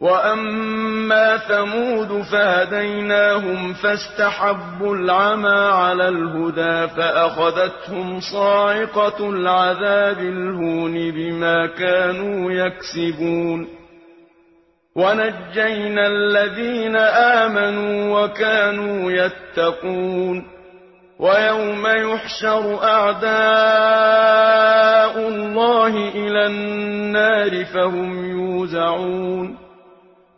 وَأَمَّا ثَمُودُ فَهَدَيْنَاهُمْ فَاسْتَحَبُّوا الْعَمَىٰ عَلَى الْهُدَىٰ فَأَخَذَتْهُمْ صَاعِقَةُ الْعَذَابِ الْهُونِ بِمَا كَانُوا يَكْسِبُونَ وَنَجَّيْنَا الَّذِينَ آمَنُوا وَكَانُوا يَتَّقُونَ وَيَوْمَ يُحْشَرُ أَعْدَاءُ اللَّهِ إِلَى النَّارِ فَهُمْ يُوزَعُونَ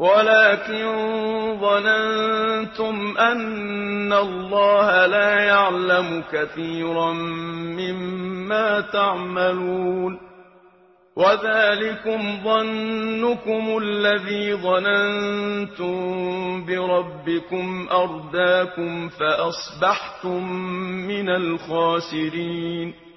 ولكن ظننتم أن الله لا يعلم كثيرا مما تعملون وذلكم ظنكم الذي ظننتم بربكم أرداكم فأصبحتم من الخاسرين